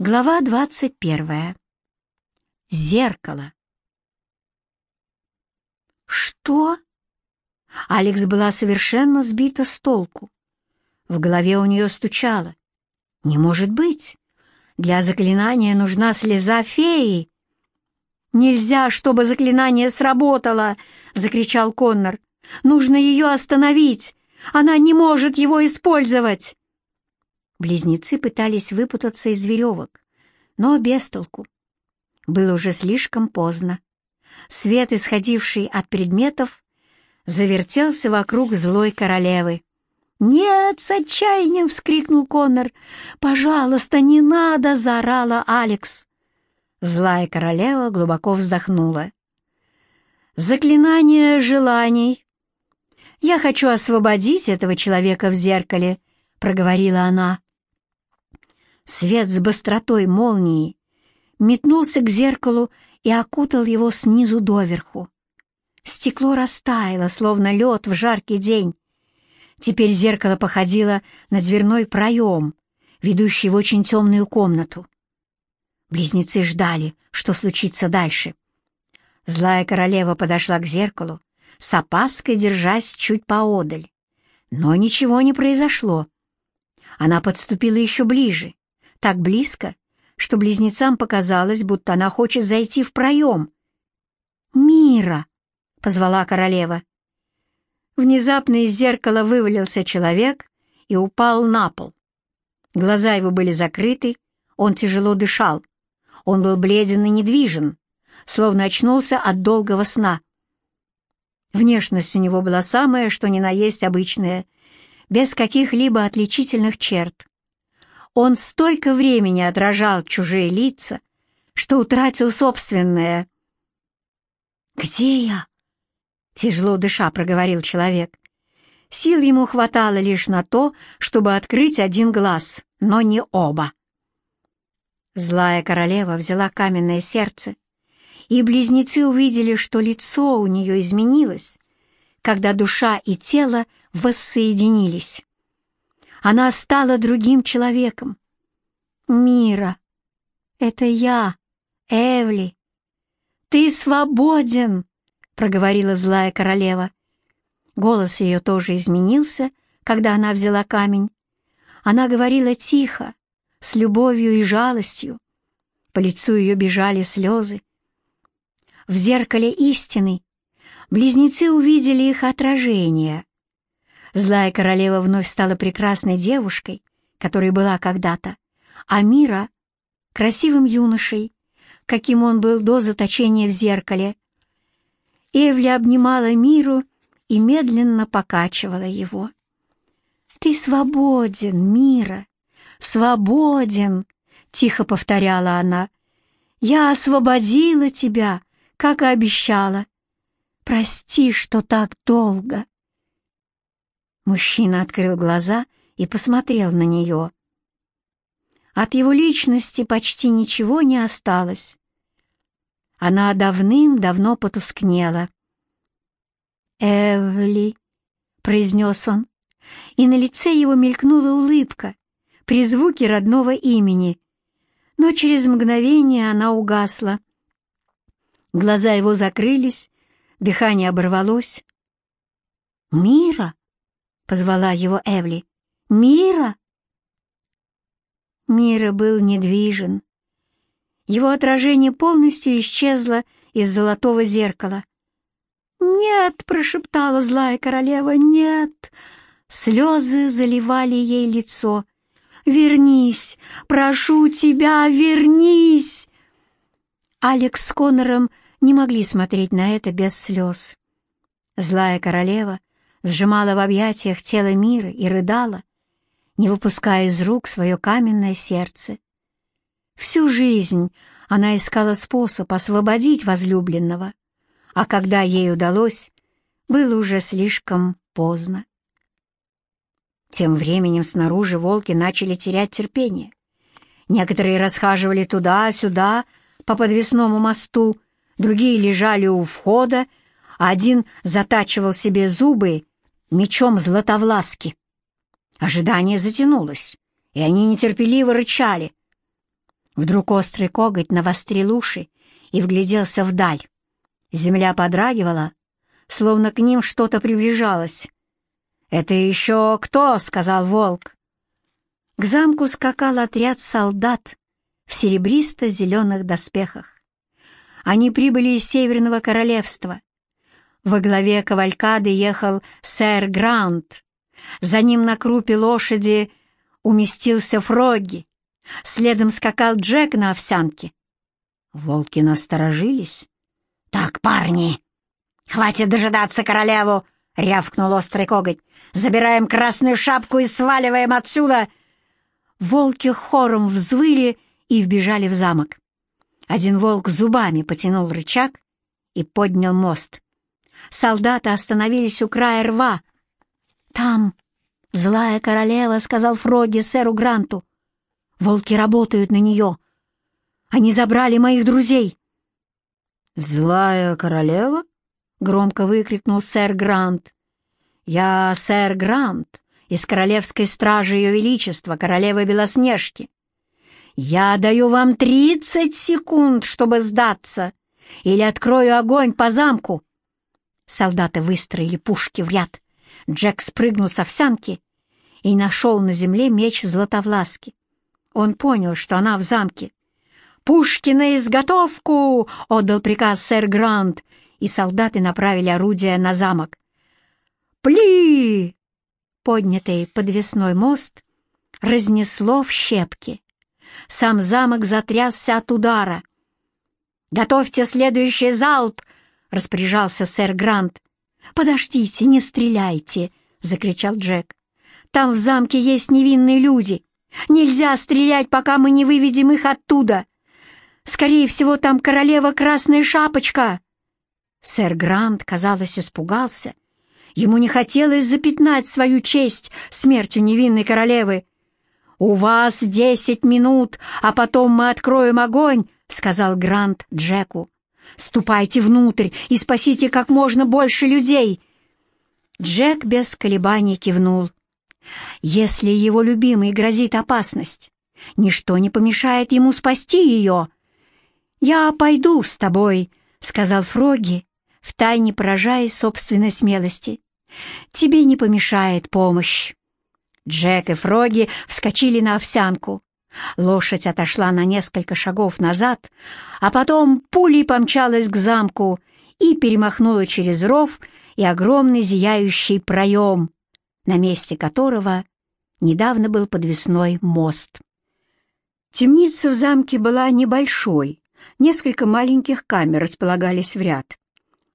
Глава двадцать первая. Зеркало. Что? Алекс была совершенно сбита с толку. В голове у нее стучало. Не может быть. Для заклинания нужна слеза феи. «Нельзя, чтобы заклинание сработало!» — закричал Коннор. «Нужно ее остановить! Она не может его использовать!» Близнецы пытались выпутаться из веревок, но без толку. Было уже слишком поздно. Свет, исходивший от предметов, завертелся вокруг злой королевы. «Нет!» — с отчаянием вскрикнул Коннор. «Пожалуйста, не надо!» — заорала Алекс. Злая королева глубоко вздохнула. «Заклинание желаний. Я хочу освободить этого человека в зеркале», — проговорила она. Свет с быстротой молнии метнулся к зеркалу и окутал его снизу доверху. Стекло растаяло, словно лед в жаркий день. Теперь зеркало походило на дверной проем, ведущий в очень темную комнату. Близнецы ждали, что случится дальше. Злая королева подошла к зеркалу, с опаской держась чуть поодаль. Но ничего не произошло. Она подступила еще ближе, так близко, что близнецам показалось, будто она хочет зайти в проем. «Мира!» — позвала королева. Внезапно из зеркала вывалился человек и упал на пол. Глаза его были закрыты, он тяжело дышал. Он был бледен и недвижен, словно очнулся от долгого сна. Внешность у него была самая, что ни на есть обычная, без каких-либо отличительных черт. Он столько времени отражал чужие лица, что утратил собственное. «Где я?» — тяжело дыша проговорил человек. Сил ему хватало лишь на то, чтобы открыть один глаз, но не оба. Злая королева взяла каменное сердце, и близнецы увидели, что лицо у нее изменилось, когда душа и тело воссоединились. Она стала другим человеком. Мира, это я, Эвли. Ты свободен, проговорила злая королева. Голос ее тоже изменился, когда она взяла камень. Она говорила тихо, с любовью и жалостью. По лицу ее бежали слезы. В зеркале истины близнецы увидели их отражение, Злая королева вновь стала прекрасной девушкой, которой была когда-то, а Мира — красивым юношей, каким он был до заточения в зеркале. Эвля обнимала Миру и медленно покачивала его. «Ты свободен, Мира, свободен!» — тихо повторяла она. «Я освободила тебя, как и обещала. Прости, что так долго». Мужчина открыл глаза и посмотрел на нее. От его личности почти ничего не осталось. Она давным-давно потускнела. «Эвли», — произнес он, и на лице его мелькнула улыбка при звуке родного имени, но через мгновение она угасла. Глаза его закрылись, дыхание оборвалось. «Мира!» позвала его Эвли. «Мира!» Мира был недвижен. Его отражение полностью исчезло из золотого зеркала. «Нет!» — прошептала злая королева. «Нет!» Слезы заливали ей лицо. «Вернись! Прошу тебя, вернись!» Алекс с Коннором не могли смотреть на это без слез. Злая королева сжимала в объятиях тело мира и рыдала, не выпуская из рук свое каменное сердце. Всю жизнь она искала способ освободить возлюбленного, а когда ей удалось, было уже слишком поздно. Тем временем снаружи волки начали терять терпение. Некоторые расхаживали туда-сюда по подвесному мосту, другие лежали у входа, а один затачивал себе зубы мечом Златовласки. Ожидание затянулось, и они нетерпеливо рычали. Вдруг острый коготь навострил уши и вгляделся вдаль. Земля подрагивала, словно к ним что-то приближалось. «Это еще кто?» — сказал волк. К замку скакал отряд солдат в серебристо-зеленых доспехах. Они прибыли из Северного Королевства. Во главе кавалькады ехал сэр Грант. За ним на крупе лошади уместился Фрогги. Следом скакал Джек на овсянке. Волки насторожились. «Так, парни, хватит дожидаться королеву!» — рявкнул острый коготь. «Забираем красную шапку и сваливаем отсюда!» Волки хором взвыли и вбежали в замок. Один волк зубами потянул рычаг и поднял мост. Солдаты остановились у края рва. «Там злая королева», — сказал Фроги сэру Гранту. «Волки работают на нее. Они забрали моих друзей». «Злая королева?» — громко выкрикнул сэр Грант. «Я сэр Грант из Королевской стражи Ее Величества, королевы Белоснежки. Я даю вам тридцать секунд, чтобы сдаться, или открою огонь по замку». Солдаты выстроили пушки в ряд. Джек спрыгнул с овсянки и нашел на земле меч Златовласки. Он понял, что она в замке. «Пушки на изготовку!» — отдал приказ сэр Грант, и солдаты направили орудия на замок. «Пли!» Поднятый подвесной мост разнесло в щепки. Сам замок затрясся от удара. «Готовьте следующий залп!» — распоряжался сэр Грант. «Подождите, не стреляйте!» — закричал Джек. «Там в замке есть невинные люди. Нельзя стрелять, пока мы не выведем их оттуда. Скорее всего, там королева Красная Шапочка!» Сэр Грант, казалось, испугался. Ему не хотелось запятнать свою честь смертью невинной королевы. «У вас десять минут, а потом мы откроем огонь», — сказал Грант Джеку. Ступайте внутрь и спасите как можно больше людей!» Джек без колебаний кивнул. «Если его любимой грозит опасность, ничто не помешает ему спасти ее». «Я пойду с тобой», — сказал Фроги, втайне поражаясь собственной смелости. «Тебе не помешает помощь». Джек и Фроги вскочили на овсянку. Лошадь отошла на несколько шагов назад, а потом пулей помчалась к замку и перемахнула через ров и огромный зияющий проем, на месте которого недавно был подвесной мост. Темница в замке была небольшой, несколько маленьких камер располагались в ряд.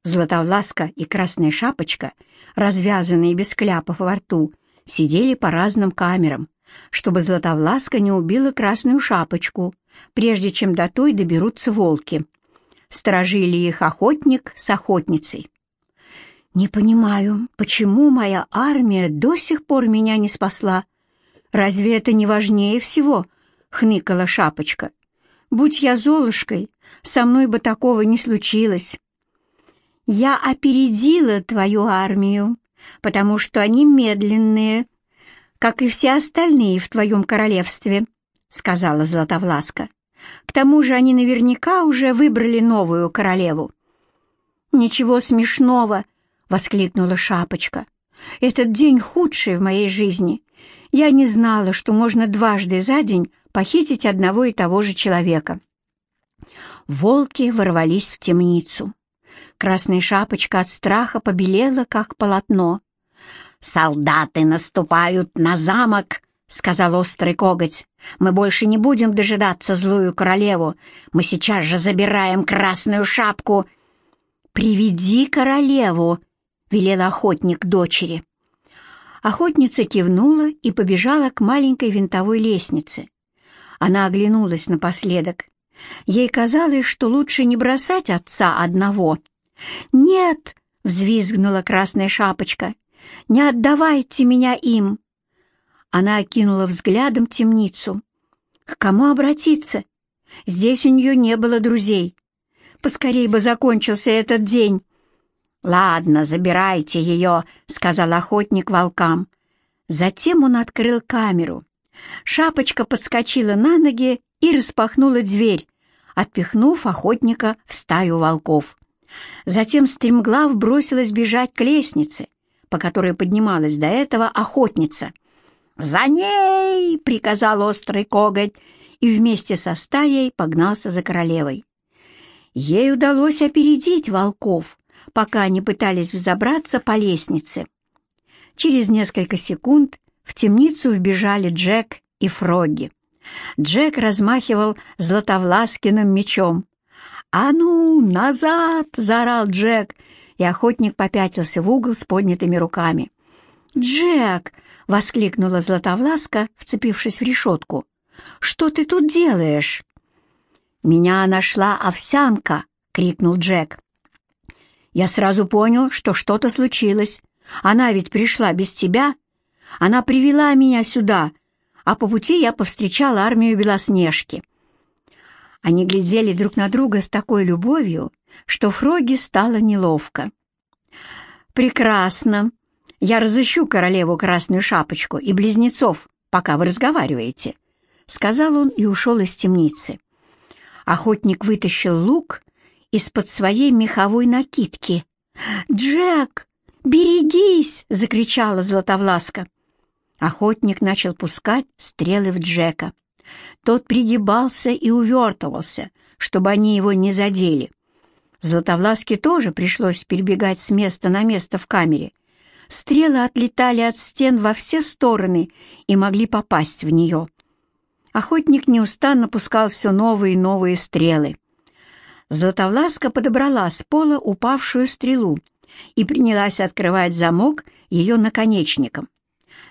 Златовласка и Красная Шапочка, развязанные без кляпов во рту, сидели по разным камерам, чтобы Златовласка не убила Красную Шапочку, прежде чем до той доберутся волки. Сторожили их охотник с охотницей. «Не понимаю, почему моя армия до сих пор меня не спасла? Разве это не важнее всего?» — хныкала Шапочка. «Будь я Золушкой, со мной бы такого не случилось». «Я опередила твою армию, потому что они медленные», как и все остальные в твоем королевстве», — сказала Златовласка. «К тому же они наверняка уже выбрали новую королеву». «Ничего смешного!» — воскликнула Шапочка. «Этот день худший в моей жизни. Я не знала, что можно дважды за день похитить одного и того же человека». Волки ворвались в темницу. Красная шапочка от страха побелела, как полотно. «Солдаты наступают на замок!» — сказал острый коготь. «Мы больше не будем дожидаться злую королеву. Мы сейчас же забираем красную шапку». «Приведи королеву!» — велел охотник дочери. Охотница кивнула и побежала к маленькой винтовой лестнице. Она оглянулась напоследок. Ей казалось, что лучше не бросать отца одного. «Нет!» — взвизгнула красная шапочка. Не отдавайте меня им!» Она окинула взглядом темницу. К кому обратиться? Здесь у нее не было друзей. Поскорей бы закончился этот день. «Ладно, забирайте ее», — сказал охотник волкам. Затем он открыл камеру. Шапочка подскочила на ноги и распахнула дверь, отпихнув охотника в стаю волков. Затем стремглав бросилась бежать к лестнице, по которой поднималась до этого охотница. «За ней!» — приказал острый коготь, и вместе со стаей погнался за королевой. Ей удалось опередить волков, пока они пытались взобраться по лестнице. Через несколько секунд в темницу вбежали Джек и Фрогги. Джек размахивал златовласкиным мечом. «А ну, назад!» — заорал Джек, и охотник попятился в угол с поднятыми руками. «Джек!» — воскликнула Златовласка, вцепившись в решетку. «Что ты тут делаешь?» «Меня нашла овсянка!» — крикнул Джек. Я сразу понял, что что-то случилось. Она ведь пришла без тебя. Она привела меня сюда, а по пути я повстречал армию Белоснежки. Они глядели друг на друга с такой любовью, что Фроги стало неловко. «Прекрасно. Я разыщу королеву Красную Шапочку и близнецов, пока вы разговариваете», — сказал он и ушел из темницы. Охотник вытащил лук из-под своей меховой накидки. «Джек, берегись!» — закричала Златовласка. Охотник начал пускать стрелы в Джека. Тот пригибался и увертывался, чтобы они его не задели. Златовласке тоже пришлось перебегать с места на место в камере. Стрелы отлетали от стен во все стороны и могли попасть в нее. Охотник неустанно пускал все новые и новые стрелы. Златовласка подобрала с пола упавшую стрелу и принялась открывать замок ее наконечником.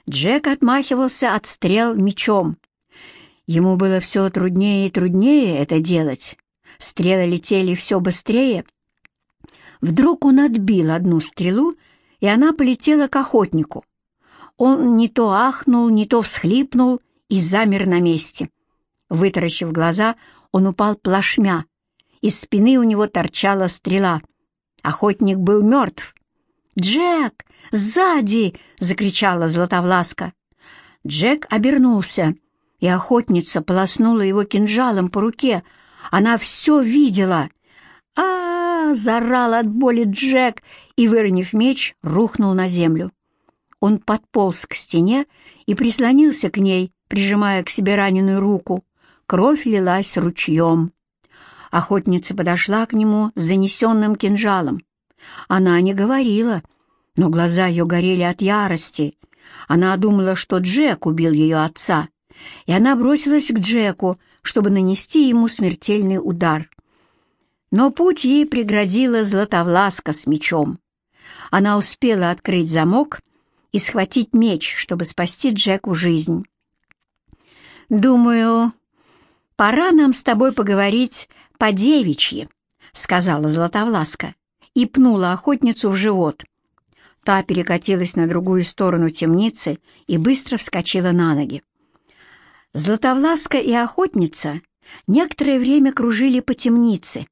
Джек отмахивался от стрел мечом. Ему было все труднее и труднее это делать. Стрелы летели все быстрее. Вдруг он отбил одну стрелу, и она полетела к охотнику. Он не то ахнул, не то всхлипнул и замер на месте. Вытаращив глаза, он упал плашмя, из спины у него торчала стрела. Охотник был мертв. «Джек! Сзади!» — закричала Златовласка. Джек обернулся, и охотница полоснула его кинжалом по руке. Она все видела. а, заорал от боли Джек и, выронив меч, рухнул на землю. Он подполз к стене и прислонился к ней, прижимая к себе раненую руку. Кровь лилась ручьем. Охотница подошла к нему с занесенным кинжалом. Она не говорила, но глаза ее горели от ярости. Она думала, что Джек убил ее отца, и она бросилась к Джеку, чтобы нанести ему смертельный удар. Но путь ей преградила Златовласка с мечом. Она успела открыть замок и схватить меч, чтобы спасти Джеку жизнь. «Думаю, пора нам с тобой поговорить по-девичьи», — сказала Златовласка и пнула охотницу в живот. Та перекатилась на другую сторону темницы и быстро вскочила на ноги. Златовласка и охотница некоторое время кружили по темнице.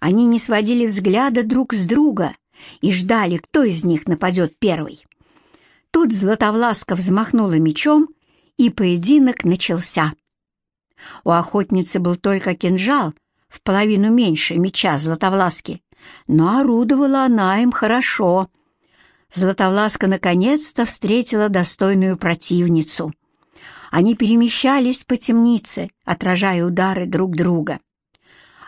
Они не сводили взгляда друг с друга и ждали, кто из них нападет первый. Тут Златовласка взмахнула мечом, и поединок начался. У охотницы был только кинжал, в половину меньше меча Златовласки, но орудовала она им хорошо. Златовласка наконец-то встретила достойную противницу. Они перемещались по темнице, отражая удары друг друга.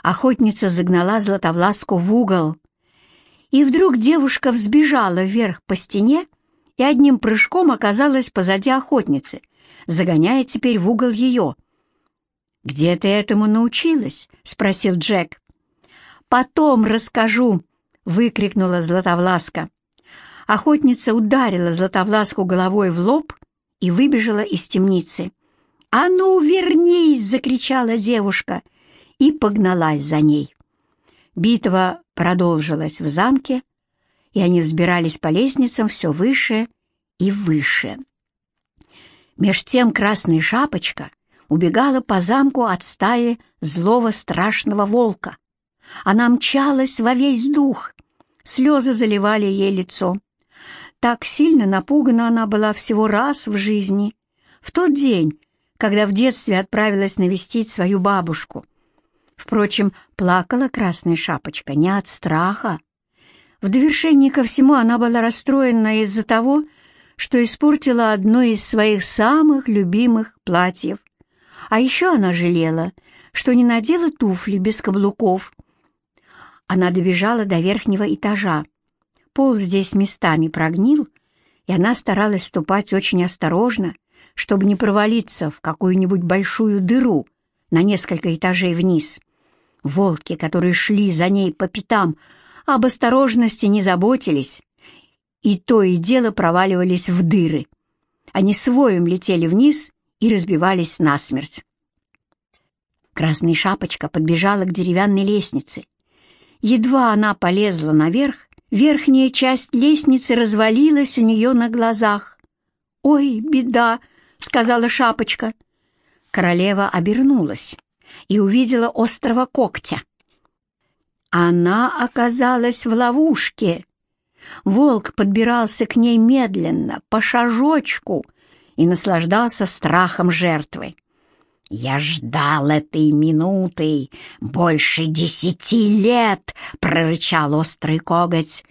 Охотница загнала Златовласку в угол. И вдруг девушка взбежала вверх по стене и одним прыжком оказалась позади охотницы, загоняя теперь в угол ее — «Где ты этому научилась?» — спросил Джек. «Потом расскажу!» — выкрикнула Златовласка. Охотница ударила Златовласку головой в лоб и выбежала из темницы. «А ну, вернись!» — закричала девушка и погналась за ней. Битва продолжилась в замке, и они взбирались по лестницам все выше и выше. Меж тем Красная Шапочка убегала по замку от стаи злого страшного волка. Она мчалась во весь дух, слезы заливали ей лицо. Так сильно напугана она была всего раз в жизни, в тот день, когда в детстве отправилась навестить свою бабушку. Впрочем, плакала Красная Шапочка не от страха. В довершении ко всему она была расстроена из-за того, что испортила одно из своих самых любимых платьев. А еще она жалела, что не надела туфли без каблуков. Она добежала до верхнего этажа. Пол здесь местами прогнил, и она старалась ступать очень осторожно, чтобы не провалиться в какую-нибудь большую дыру на несколько этажей вниз. Волки, которые шли за ней по пятам, об осторожности не заботились, и то и дело проваливались в дыры. Они своем летели вниз и разбивались насмерть. Красная шапочка подбежала к деревянной лестнице. Едва она полезла наверх, верхняя часть лестницы развалилась у нее на глазах. «Ой, беда!» — сказала шапочка. Королева обернулась и увидела острого когтя. Она оказалась в ловушке. Волк подбирался к ней медленно, по шажочку, и наслаждался страхом жертвы. «Я ждал этой минуты больше десяти лет!» — прорычал острый коготь.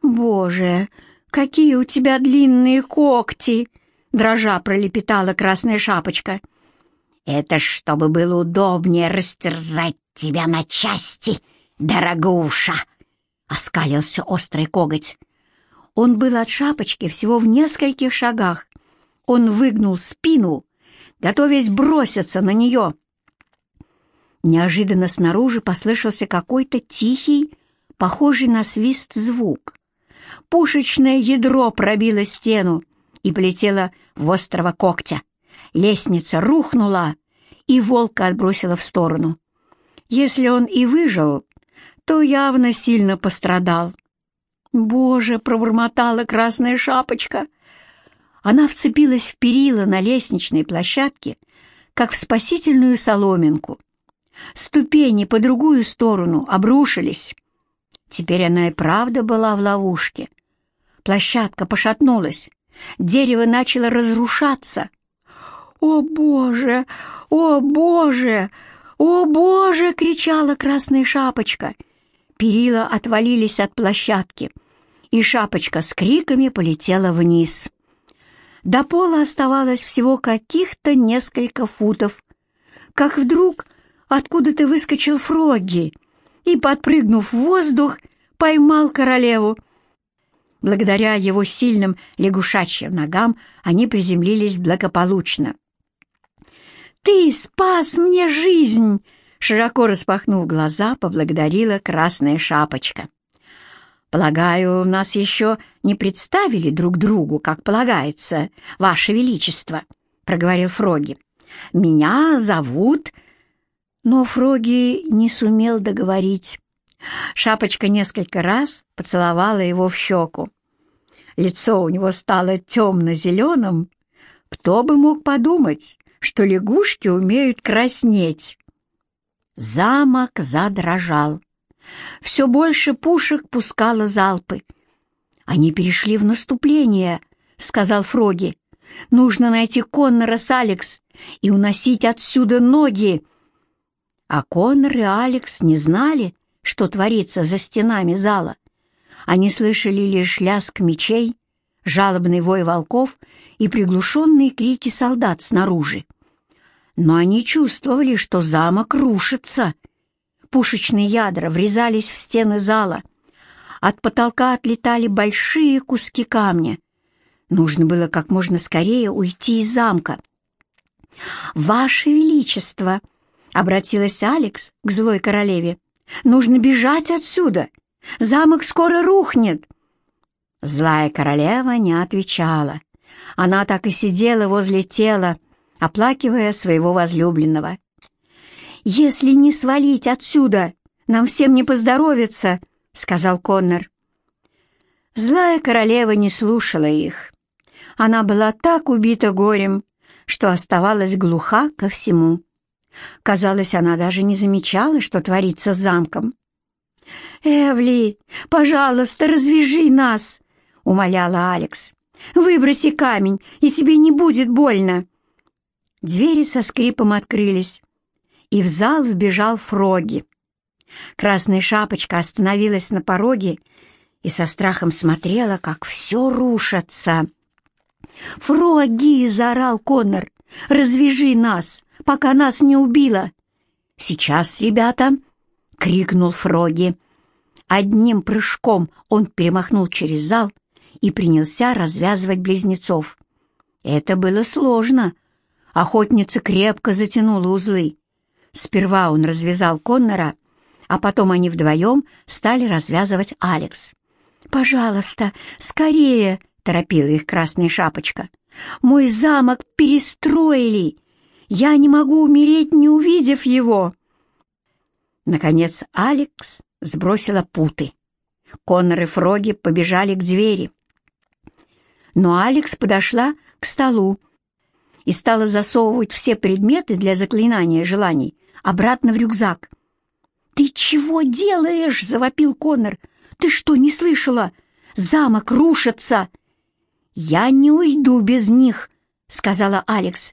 «Боже, какие у тебя длинные когти!» — дрожа пролепетала красная шапочка. «Это чтобы было удобнее растерзать тебя на части, дорогуша!» — оскалился острый коготь. Он был от шапочки всего в нескольких шагах. Он выгнул спину, готовясь броситься на нее. Неожиданно снаружи послышался какой-то тихий, похожий на свист звук. Пушечное ядро пробило стену и полетело в острого когтя. Лестница рухнула, и волка отбросила в сторону. Если он и выжил, то явно сильно пострадал. «Боже!» — пробормотала красная шапочка. Она вцепилась в перила на лестничной площадке, как в спасительную соломинку. Ступени по другую сторону обрушились. Теперь она и правда была в ловушке. Площадка пошатнулась, дерево начало разрушаться. «О, Боже! О, Боже! О, Боже!» — кричала красная шапочка — Перила отвалились от площадки, и шапочка с криками полетела вниз. До пола оставалось всего каких-то несколько футов, как вдруг откуда-то выскочил Фрогги и, подпрыгнув в воздух, поймал королеву. Благодаря его сильным лягушачьим ногам они приземлились благополучно. «Ты спас мне жизнь!» Широко распахнув глаза, поблагодарила красная шапочка. «Полагаю, нас еще не представили друг другу, как полагается, Ваше Величество», — проговорил Фроги. «Меня зовут...» Но Фроги не сумел договорить. Шапочка несколько раз поцеловала его в щеку. Лицо у него стало темно-зеленым. Кто бы мог подумать, что лягушки умеют краснеть? Замок задрожал. Все больше пушек пускало залпы. «Они перешли в наступление», — сказал Фроги. «Нужно найти Коннора с Алекс и уносить отсюда ноги». А Коннор и Алекс не знали, что творится за стенами зала. Они слышали лишь лязг мечей, жалобный вой волков и приглушенные крики солдат снаружи но они чувствовали, что замок рушится. Пушечные ядра врезались в стены зала. От потолка отлетали большие куски камня. Нужно было как можно скорее уйти из замка. «Ваше Величество!» — обратилась Алекс к злой королеве. «Нужно бежать отсюда! Замок скоро рухнет!» Злая королева не отвечала. Она так и сидела возле тела, оплакивая своего возлюбленного. «Если не свалить отсюда, нам всем не поздоровится», — сказал Коннор. Злая королева не слушала их. Она была так убита горем, что оставалась глуха ко всему. Казалось, она даже не замечала, что творится с замком. «Эвли, пожалуйста, развяжи нас!» — умоляла Алекс. «Выброси камень, и тебе не будет больно!» Двери со скрипом открылись, и в зал вбежал Фроги. Красная шапочка остановилась на пороге и со страхом смотрела, как все рушится. «Фроги!» — заорал Коннор. «Развяжи нас, пока нас не убило!» «Сейчас, ребята!» — крикнул Фроги. Одним прыжком он перемахнул через зал и принялся развязывать близнецов. Это было сложно. Охотница крепко затянула узлы. Сперва он развязал Коннора, а потом они вдвоем стали развязывать Алекс. «Пожалуйста, скорее!» — торопила их Красная Шапочка. «Мой замок перестроили! Я не могу умереть, не увидев его!» Наконец Алекс сбросила путы. Коннор и Фроги побежали к двери. Но Алекс подошла к столу и стала засовывать все предметы для заклинания желаний обратно в рюкзак. «Ты чего делаешь?» — завопил Коннор. «Ты что, не слышала? Замок рушится!» «Я не уйду без них», — сказала Алекс.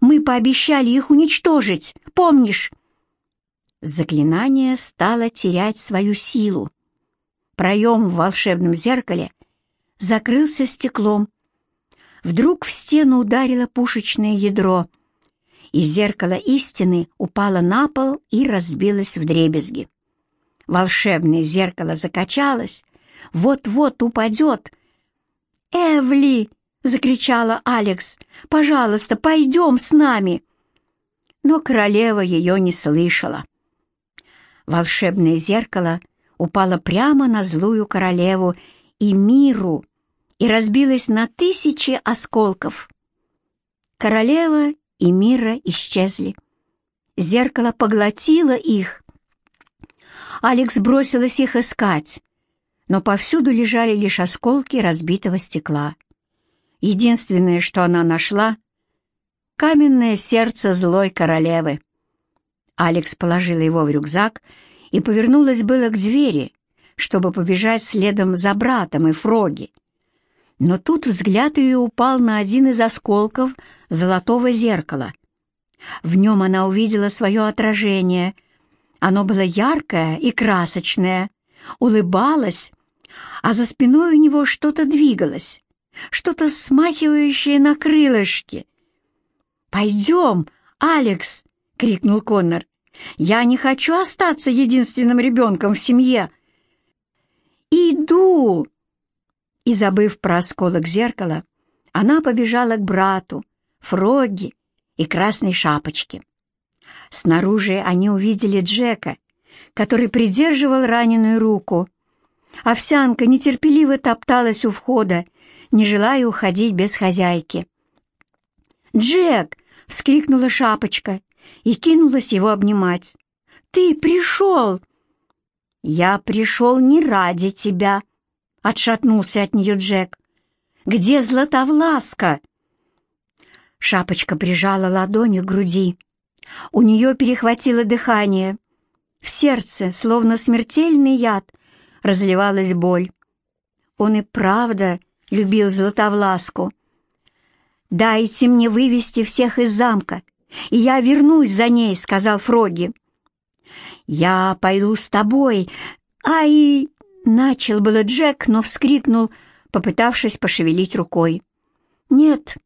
«Мы пообещали их уничтожить, помнишь?» Заклинание стало терять свою силу. Проем в волшебном зеркале закрылся стеклом. Вдруг в стену ударило пушечное ядро, и зеркало истины упало на пол и разбилось в дребезги. Волшебное зеркало закачалось, вот-вот упадет. «Эвли!» — закричала Алекс. «Пожалуйста, пойдем с нами!» Но королева ее не слышала. Волшебное зеркало упало прямо на злую королеву и миру и разбилось на тысячи осколков. Королева и мира исчезли. Зеркало поглотило их. Алекс бросилась их искать, но повсюду лежали лишь осколки разбитого стекла. Единственное, что она нашла — каменное сердце злой королевы. Алекс положила его в рюкзак и повернулась было к двери, чтобы побежать следом за братом и Фроги. Но тут взгляд ее упал на один из осколков золотого зеркала. В нем она увидела свое отражение. Оно было яркое и красочное, улыбалось, а за спиной у него что-то двигалось, что-то смахивающее на крылышки. «Пойдем, Алекс!» — крикнул Коннор. «Я не хочу остаться единственным ребенком в семье». «Иду!» И, забыв про осколок зеркала, она побежала к брату, Фроги и Красной Шапочке. Снаружи они увидели Джека, который придерживал раненую руку. Овсянка нетерпеливо топталась у входа, не желая уходить без хозяйки. «Джек!» — вскрикнула Шапочка и кинулась его обнимать. «Ты пришел!» «Я пришел не ради тебя», — отшатнулся от нее Джек. «Где Златовласка?» Шапочка прижала ладони к груди. У нее перехватило дыхание. В сердце, словно смертельный яд, разливалась боль. Он и правда любил Златовласку. «Дайте мне вывести всех из замка, и я вернусь за ней», — сказал Фроги. «Я пойду с тобой. Ай!» — начал было Джек, но вскрикнул, попытавшись пошевелить рукой. «Нет,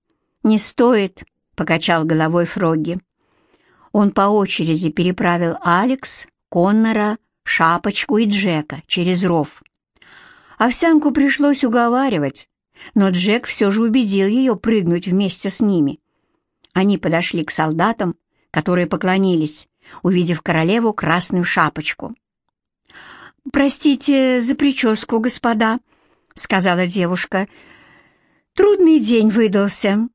не стоит», — покачал головой Фроги. Он по очереди переправил Алекс, Коннора, Шапочку и Джека через ров. Овсянку пришлось уговаривать, но Джек все же убедил ее прыгнуть вместе с ними. Они подошли к солдатам, которые поклонились, увидев королеву красную шапочку. «Простите за прическу, господа», — сказала девушка. «Трудный день выдался».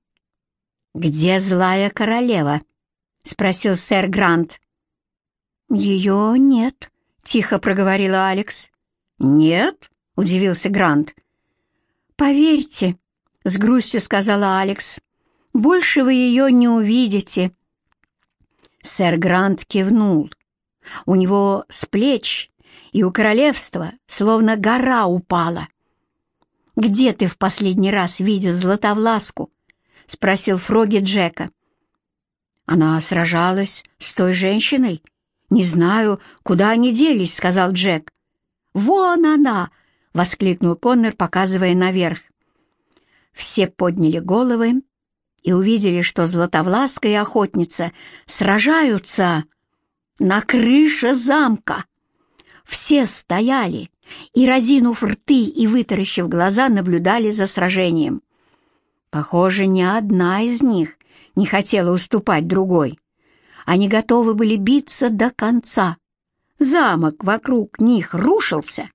«Где злая королева?» — спросил сэр Грант. «Ее нет», — тихо проговорила Алекс. «Нет?» — удивился Грант. «Поверьте», — с грустью сказала Алекс, — «больше вы ее не увидите». Сэр Грант кивнул. У него с плеч и у королевства словно гора упала. «Где ты в последний раз видел Златовласку?» — спросил Фроги Джека. Она сражалась с той женщиной. Не знаю, куда они делись, сказал Джек. Вон она! воскликнул Коннор, показывая наверх. Все подняли головы и увидели, что Златовласка и охотница сражаются на крыше замка. Все стояли и, разинув рты и вытаращив глаза, наблюдали за сражением. Похоже, ни одна из них не хотела уступать другой. Они готовы были биться до конца. Замок вокруг них рушился,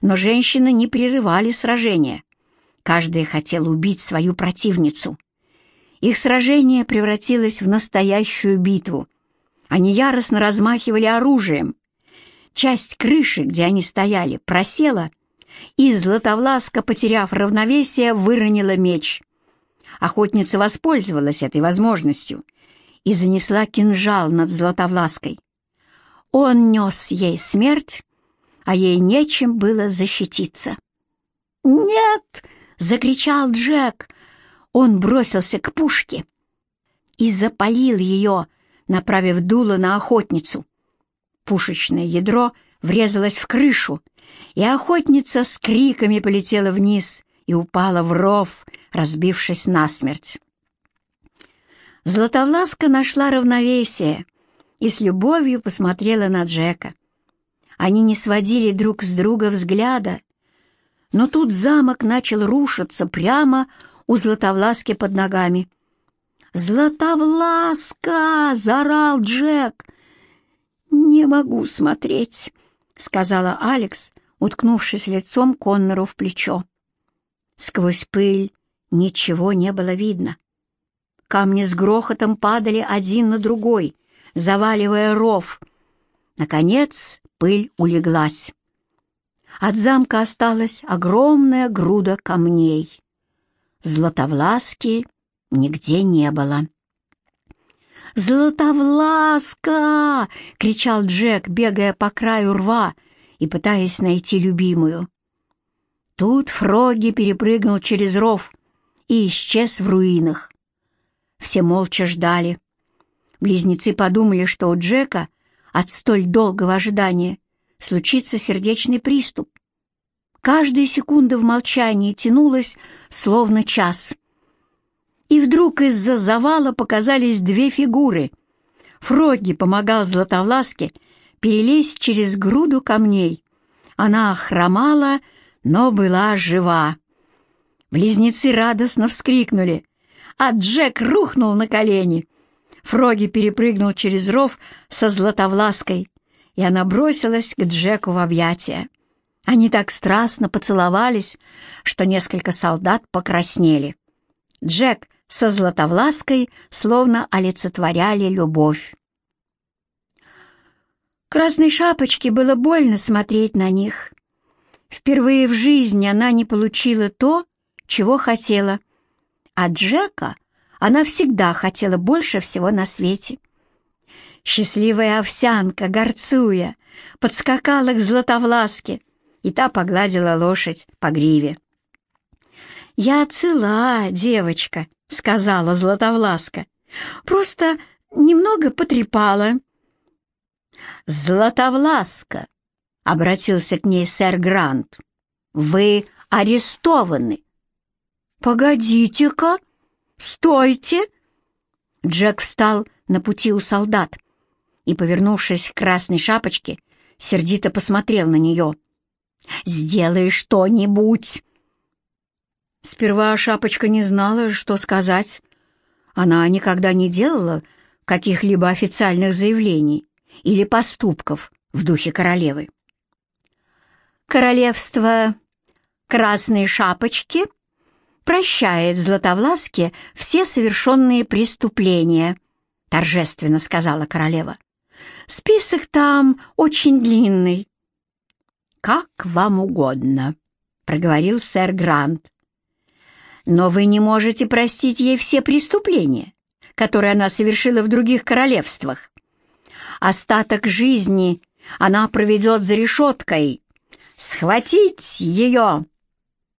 но женщины не прерывали сражения. Каждая хотела убить свою противницу. Их сражение превратилось в настоящую битву. Они яростно размахивали оружием. Часть крыши, где они стояли, просела, и Златовласка, потеряв равновесие, выронила меч. Охотница воспользовалась этой возможностью и занесла кинжал над Златовлаской. Он нес ей смерть, а ей нечем было защититься. «Нет!» — закричал Джек. Он бросился к пушке и запалил ее, направив дуло на охотницу. Пушечное ядро врезалось в крышу, и охотница с криками полетела вниз и упала в ров, разбившись насмерть. Златовласка нашла равновесие и с любовью посмотрела на Джека. Они не сводили друг с друга взгляда, но тут замок начал рушиться прямо у Златовласки под ногами. «Златовласка!» — заорал Джек. «Не могу смотреть», — сказала Алекс, уткнувшись лицом Коннору в плечо. Сквозь пыль ничего не было видно. Камни с грохотом падали один на другой, заваливая ров. Наконец пыль улеглась. От замка осталась огромная груда камней. Златовласки нигде не было. «Златовласка!» — кричал Джек, бегая по краю рва и пытаясь найти любимую. Тут Фроги перепрыгнул через ров и исчез в руинах. Все молча ждали. Близнецы подумали, что у Джека от столь долгого ожидания случится сердечный приступ. Каждая секунда в молчании тянулась, словно час. И вдруг из-за завала показались две фигуры. Фроги помогал Златовласке перелезть через груду камней. Она хромала, но была жива. Близнецы радостно вскрикнули, а Джек рухнул на колени. Фроги перепрыгнул через ров со Златовлаской, и она бросилась к Джеку в объятия. Они так страстно поцеловались, что несколько солдат покраснели. Джек со Златовлаской словно олицетворяли любовь. Красной шапочке было больно смотреть на них. Впервые в жизни она не получила то, чего хотела. А Джека она всегда хотела больше всего на свете. Счастливая овсянка, горцуя, подскакала к Златовласке, и та погладила лошадь по гриве. «Я цела, девочка», — сказала Златовласка. «Просто немного потрепала». «Златовласка», — обратился к ней сэр Грант, — «вы арестованы». «Погодите-ка! Стойте!» Джек встал на пути у солдат и, повернувшись к красной шапочке, сердито посмотрел на нее. «Сделай что-нибудь!» Сперва Шапочка не знала, что сказать. Она никогда не делала каких-либо официальных заявлений или поступков в духе королевы. Королевство Красной Шапочки прощает Златовласке все совершенные преступления, торжественно сказала королева. Список там очень длинный. «Как вам угодно», — проговорил сэр Грант. «Но вы не можете простить ей все преступления, которые она совершила в других королевствах. Остаток жизни она проведет за решеткой. Схватить ее!»